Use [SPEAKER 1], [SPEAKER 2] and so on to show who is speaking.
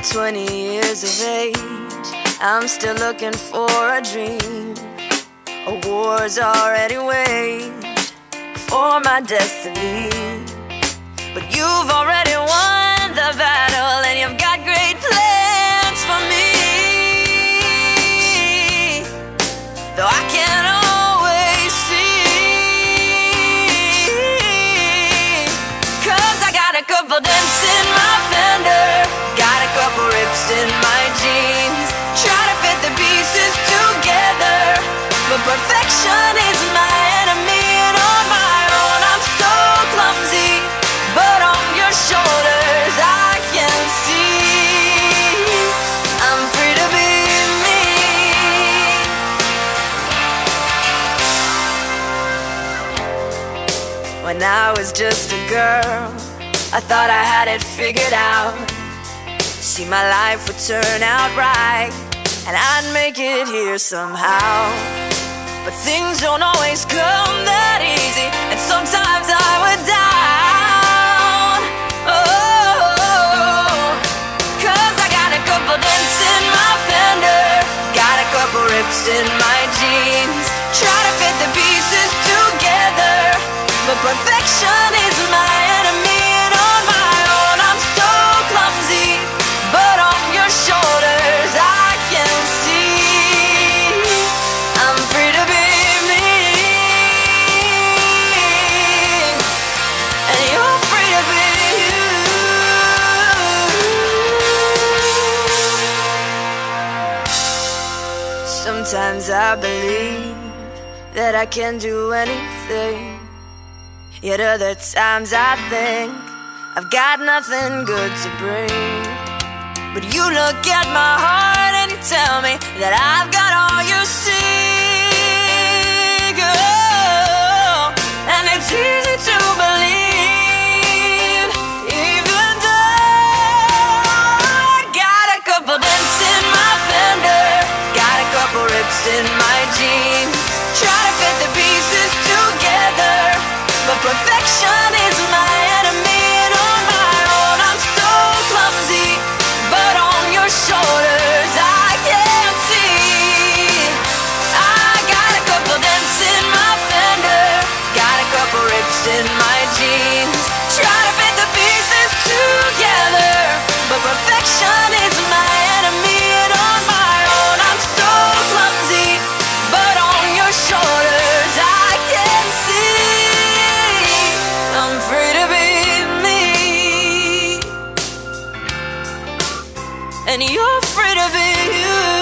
[SPEAKER 1] 20 years of age, I'm still looking for a dream. A war's already waged for my destiny. But you've When I was just a girl, I thought I had it figured out. See, my life would turn out right, and I'd make it here somehow. But things don't always come that easy, and sometimes I would down. Oh, cause I got a couple dents in my fender, got a couple rips in my jeans. Try to fit the but perfection is my enemy. And on my own, I'm so clumsy, but on your shoulders, I can see I'm free to be me, and you're free to be you. Sometimes I believe that I can do anything. Yet other times I think I've got nothing good to bring. But you look at my heart and you tell me that I've got all you seek. Oh, and it's easy to believe, even though I got a couple dents in my fender, got a couple rips in my in my fender, got a couple rips in my jeans. Try to fit the pieces together, but perfection and you're afraid of you.